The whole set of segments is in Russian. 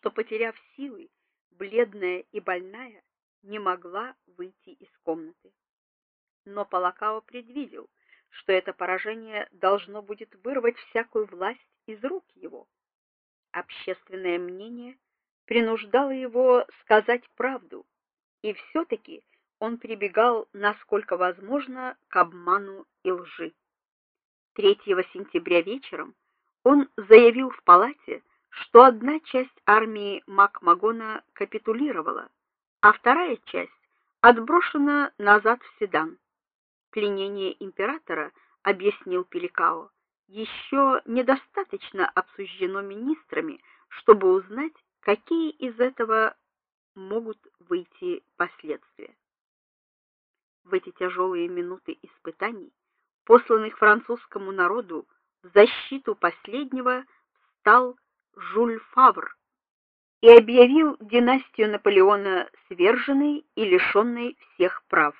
что, потеряв силы, бледная и больная, не могла выйти из комнаты. Но Полакао предвидел, что это поражение должно будет вырвать всякую власть из рук его. Общественное мнение принуждало его сказать правду, и все таки он прибегал насколько возможно к обману и лжи. 3 сентября вечером он заявил в палате, что одна часть армии Макмагона капитулировала, а вторая часть отброшена назад в Седан. Пленение императора, объяснил Пеликао, еще недостаточно обсуждено министрами, чтобы узнать, какие из этого могут выйти последствия. В эти тяжелые минуты испытаний, посланных французскому народу в защиту последнего, стал Жюль Фавр и объявил династию Наполеона сверженной и лишенной всех прав.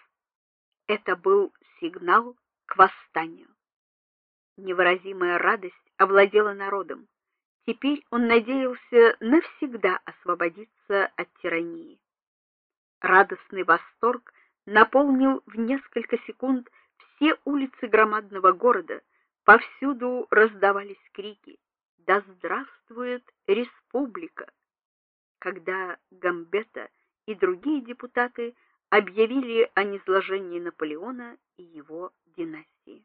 Это был сигнал к восстанию. Невыразимая радость овладела народом. Теперь он надеялся навсегда освободиться от тирании. Радостный восторг наполнил в несколько секунд все улицы громадного города, повсюду раздавались крики: "Да здравствует республика!" Когда Гамбета и другие депутаты объявили о низложении Наполеона и его династии.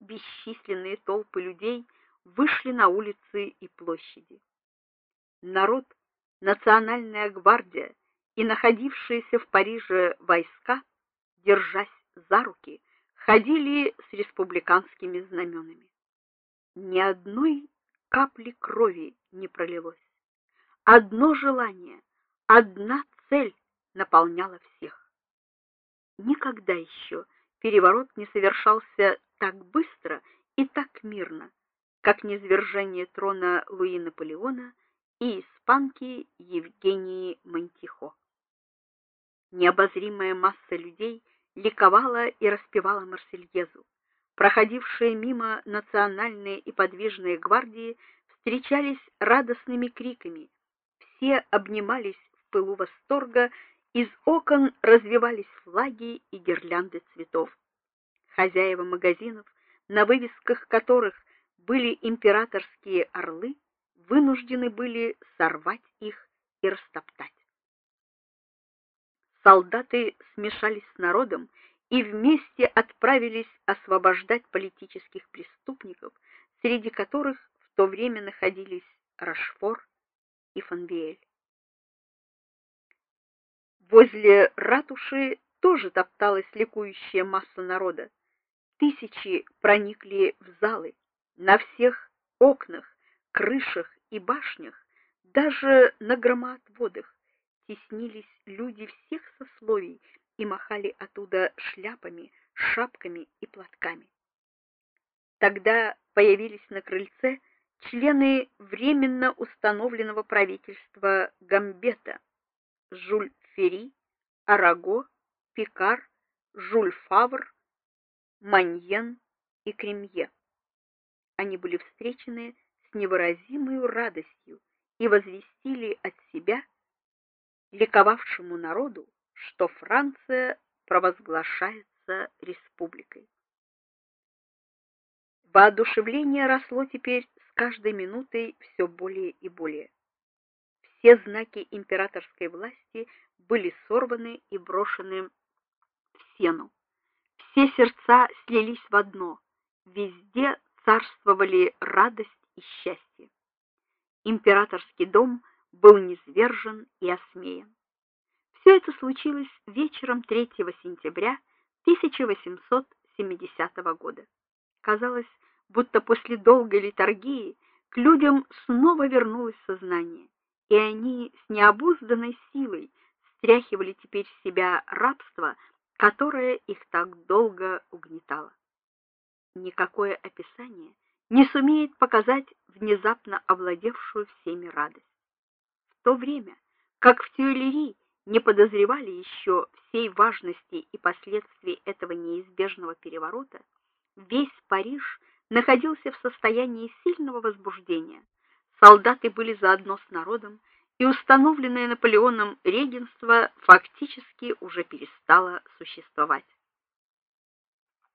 Бесчисленные толпы людей вышли на улицы и площади. Народ, национальная гвардия и находившиеся в Париже войска, держась за руки, ходили с республиканскими знаменами. Ни одной капли крови не пролилось. Одно желание, одна цель наполняла всех. Никогда еще переворот не совершался так быстро и так мирно, как низвержение трона Луи Наполеона и испанки Евгении Монтихо. Необозримая масса людей ликовала и распевала Марсельезу. Проходившие мимо национальные и подвижные гвардии встречались радостными криками. Все обнимались в пылу восторга, из окон развевались флаги и гирлянды цветов. Хозяева магазинов, на вывесках которых были императорские орлы, вынуждены были сорвать их и растоптать солдаты смешались с народом и вместе отправились освобождать политических преступников, среди которых в то время находились Рашфор и Фанвиэль. Возле ратуши тоже топталась ликующая масса народа. Тысячи проникли в залы, на всех окнах, крышах и башнях, даже на громоотводах теснились люди всех сословий и махали оттуда шляпами, шапками и платками. Тогда появились на крыльце члены временно установленного правительства Гамбета: Жюль Фери, Араго, Пикар, Жюль Фавр, Маньен и Кремье. Они были встречены с невыразимой радостью и возвестили от себя ликовавшему народу, что Франция провозглашается республикой. Воодушевление росло теперь с каждой минутой все более и более. Все знаки императорской власти были сорваны и брошены в сену. Все сердца слились в одно. Везде царствовали радость и счастье. Императорский дом был низвержен и осмеян. Все это случилось вечером 3 сентября 1870 года. Казалось, будто после долгой литургии к людям снова вернулось сознание, и они с необузданной силой стряхивали теперь с себя рабство, которое их так долго угнетало. Никакое описание не сумеет показать внезапно овладевшую всеми радость то время, как в Тюильри не подозревали еще всей важности и последствий этого неизбежного переворота, весь Париж находился в состоянии сильного возбуждения. солдаты были заодно с народом, и установленное Наполеоном регенство фактически уже перестало существовать.